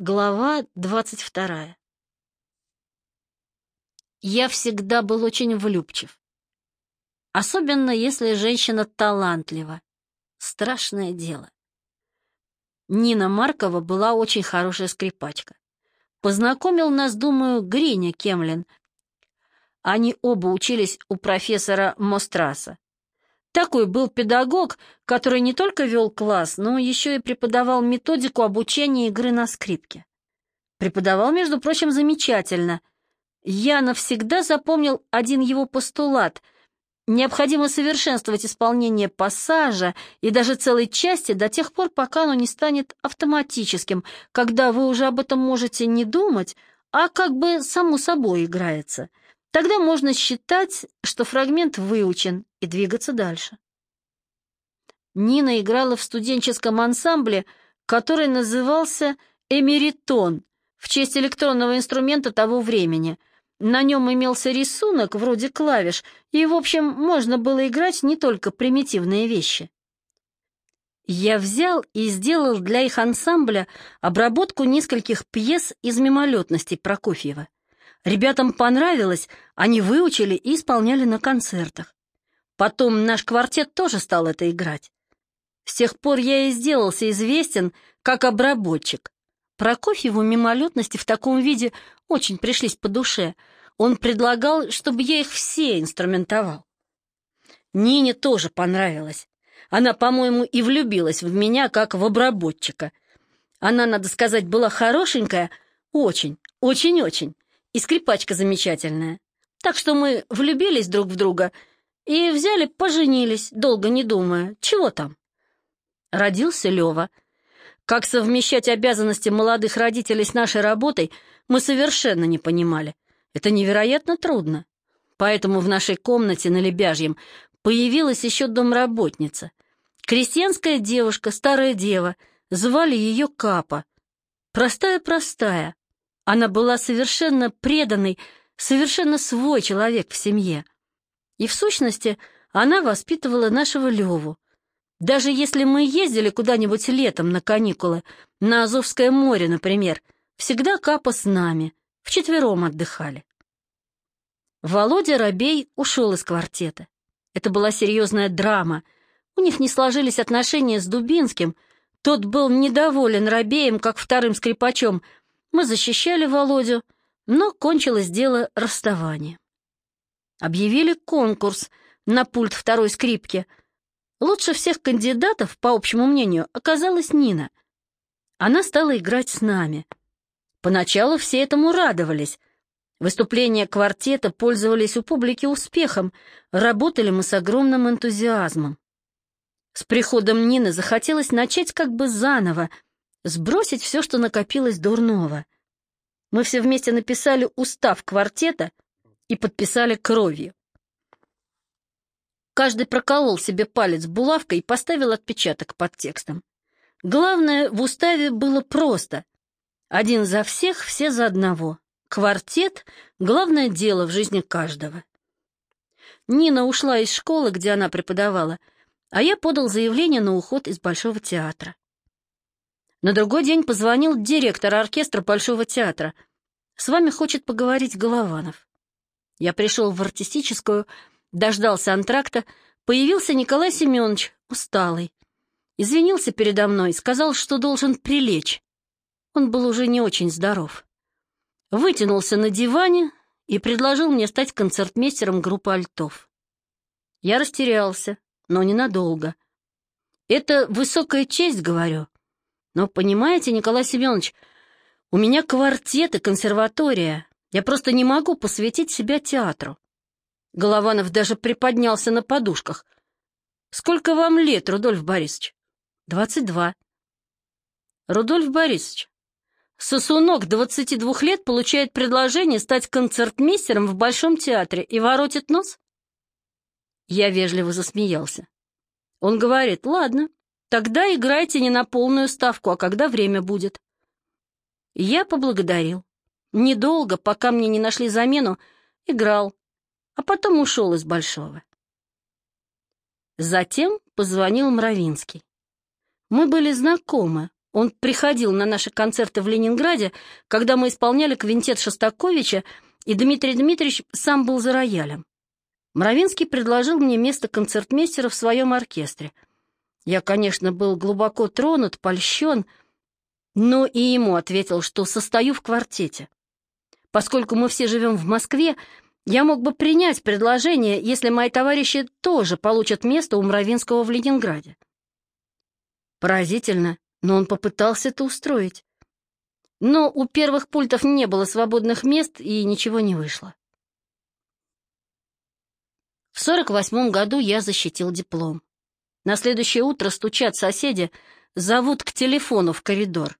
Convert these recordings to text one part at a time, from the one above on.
Глава двадцать вторая. Я всегда был очень влюбчив. Особенно, если женщина талантлива. Страшное дело. Нина Маркова была очень хорошая скрипачка. Познакомил нас, думаю, Гриня Кемлин. Они оба учились у профессора Мостраса. Такой был педагог, который не только вел класс, но еще и преподавал методику обучения игры на скрипке. Преподавал, между прочим, замечательно. Я навсегда запомнил один его постулат. Необходимо совершенствовать исполнение пассажа и даже целой части до тех пор, пока оно не станет автоматическим, когда вы уже об этом можете не думать, а как бы само собой играется — Тогда можно считать, что фрагмент выучен, и двигаться дальше. Нина играла в студенческом ансамбле, который назывался «Эмеритон» в честь электронного инструмента того времени. На нем имелся рисунок вроде клавиш, и, в общем, можно было играть не только примитивные вещи. Я взял и сделал для их ансамбля обработку нескольких пьес из мимолетностей Прокофьева. Ребятам понравилось, они выучили и исполняли на концертах. Потом наш квартет тоже стал это играть. С тех пор я и сделался известен как обработчик. Прокофьеву мимолетности в таком виде очень пришлись по душе. Он предлагал, чтобы я их все инструментовал. Нине тоже понравилось. Она, по-моему, и влюбилась в меня, как в обработчика. Она, надо сказать, была хорошенькая, очень, очень-очень и скрипачка замечательная. Так что мы влюбились друг в друга и взяли, поженились, долго не думая. Чего там? Родился Лева. Как совмещать обязанности молодых родителей с нашей работой, мы совершенно не понимали. Это невероятно трудно. Поэтому в нашей комнате на Лебяжьем появилась еще домработница. Крестьянская девушка, старая дева, звали ее Капа. Простая-простая, она была совершенно преданной, совершенно свой человек в семье. И в сущности она воспитывала нашего Леву. Даже если мы ездили куда-нибудь летом на каникулы, на Азовское море, например, всегда Капа с нами, вчетвером отдыхали. Володя Робей ушел из квартета. Это была серьезная драма. У них не сложились отношения с Дубинским. Тот был недоволен Робеем, как вторым скрипачом — мы защищали Володю, но кончилось дело расставания. Объявили конкурс на пульт второй скрипки. Лучше всех кандидатов, по общему мнению, оказалась Нина. Она стала играть с нами. Поначалу все этому радовались. Выступления квартета пользовались у публики успехом, работали мы с огромным энтузиазмом. С приходом Нины захотелось начать как бы заново — сбросить все, что накопилось дурного. Мы все вместе написали устав квартета и подписали кровью. Каждый проколол себе палец булавкой и поставил отпечаток под текстом. Главное, в уставе было просто. Один за всех, все за одного. Квартет — главное дело в жизни каждого. Нина ушла из школы, где она преподавала, а я подал заявление на уход из Большого театра. На другой день позвонил директор оркестра Большого театра. «С вами хочет поговорить Голованов». Я пришел в артистическую, дождался антракта, появился Николай Семенович, усталый. Извинился передо мной, сказал, что должен прилечь. Он был уже не очень здоров. Вытянулся на диване и предложил мне стать концертмейстером группы альтов. Я растерялся, но ненадолго. «Это высокая честь, — говорю, но, понимаете, Николай Семенович, у меня квартет и консерватория. Я просто не могу посвятить себя театру. Голованов даже приподнялся на подушках. «Сколько вам лет, Рудольф Борисович?» «Двадцать два». «Рудольф Борисович, сосунок двадцати двух лет получает предложение стать концертмейстером в Большом театре и воротит нос?» Я вежливо засмеялся. Он говорит, «Ладно, Тогда играйте не на полную ставку, а когда время будет. Я поблагодарил. Недолго, пока мне не нашли замену, играл, а потом ушел из Большого. Затем позвонил Мравинский. Мы были знакомы, Он приходил на наши концерты в Ленинграде, когда мы исполняли квинтет Шостаковича, и Дмитрий Дмитриевич сам был за роялем. Мравинский предложил мне место концертмейстера в своем оркестре. Я, конечно, был глубоко тронут, польщен, но и ему ответил, что состою в квартете. Поскольку мы все живем в Москве, я мог бы принять предложение, если мои товарищи тоже получат место у Мравинского в Ленинграде. Поразительно, но он попытался это устроить. Но у первых пультов не было свободных мест, и ничего не вышло. В сорок восьмом году я защитил диплом. На следующее утро стучат соседи, зовут к телефону в коридор.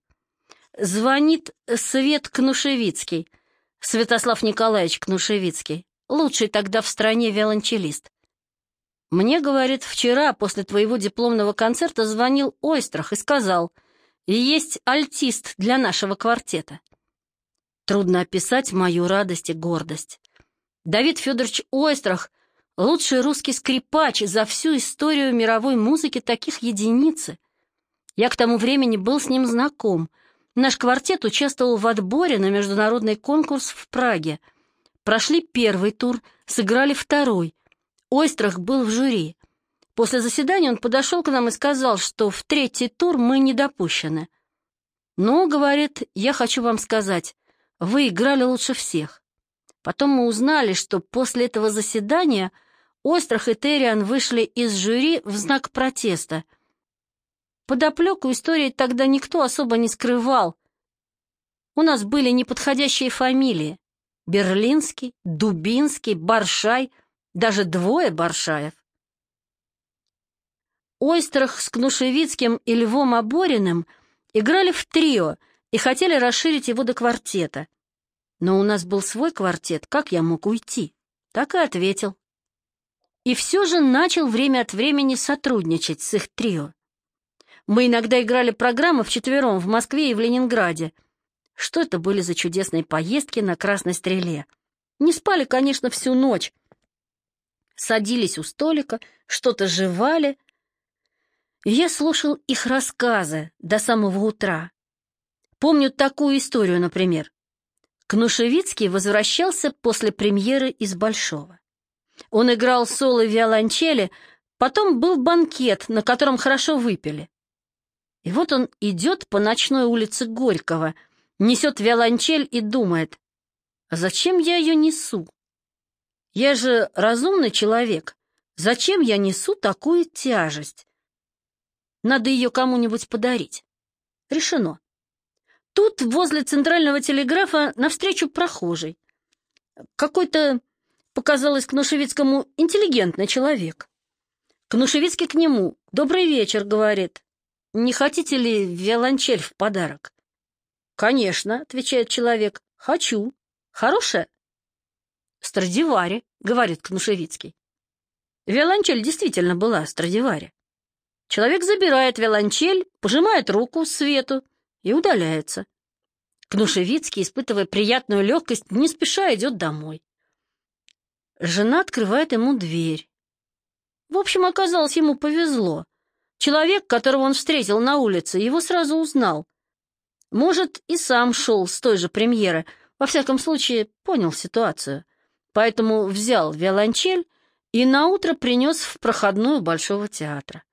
Звонит Свет Кнушевицкий — Святослав Николаевич Кнушевицкий, лучший тогда в стране виолончелист. Мне, говорит, вчера после твоего дипломного концерта звонил Ойстрах и сказал, есть альтист для нашего квартета. Трудно описать мою радость и гордость. Давид Федорович Ойстрах — лучший русский скрипач за всю историю мировой музыки таких единицы. Я к тому времени был с ним знаком — Наш квартет участвовал в отборе на международный конкурс в Праге. Прошли первый тур, сыграли второй. Ойстрах был в жюри. После заседания он подошел к нам и сказал, что в третий тур мы не допущены. «Ну, — говорит, — я хочу вам сказать, вы играли лучше всех». Потом мы узнали, что после этого заседания Ойстрах и Терриан вышли из жюри в знак протеста — Подоплеку истории тогда никто особо не скрывал. У нас были неподходящие фамилии. Берлинский, Дубинский, Баршай, даже двое Баршаев. Ойстрах с Кнушевицким и Львом Обориным играли в трио и хотели расширить его до квартета. Но у нас был свой квартет, как я мог уйти? Так и ответил. И все же начал время от времени сотрудничать с их трио. Мы иногда играли программы вчетвером в Москве и в Ленинграде. Что это были за чудесные поездки на Красной Стреле? Не спали, конечно, всю ночь. Садились у столика, что-то жевали. Я слушал их рассказы до самого утра. Помню такую историю, например. Кнушевицкий возвращался после премьеры из Большого. Он играл соло виолончели, потом был банкет, на котором хорошо выпили. И вот он идет по ночной улице Горького, несет виолончель и думает, а зачем я ее несу? Я же разумный человек, зачем я несу такую тяжесть? Надо ее кому-нибудь подарить. Решено. Тут возле центрального телеграфа навстречу прохожий. Какой-то, показалось Кнушевицкому, интеллигентный человек. Кнушевицкий к нему. «Добрый вечер», — говорит. Не хотите ли виолончель в подарок? Конечно, отвечает человек. Хочу. Хорошая? Страдивари, говорит Кнушевицкий. Виолончель действительно была Страдивари. Человек забирает виолончель, пожимает руку Свету и удаляется. Кнушевицкий, испытывая приятную легкость, не спеша идет домой. Жена открывает ему дверь. В общем, оказалось, ему повезло. Человек, которого он встретил на улице, его сразу узнал. Может, и сам шел с той же премьеры, во всяком случае, понял ситуацию. Поэтому взял виолончель и наутро принес в проходную Большого театра.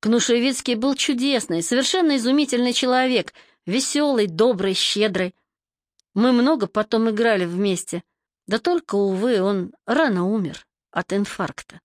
Кнушевицкий был чудесный, совершенно изумительный человек, веселый, добрый, щедрый. Мы много потом играли вместе, да только, увы, он рано умер от инфаркта.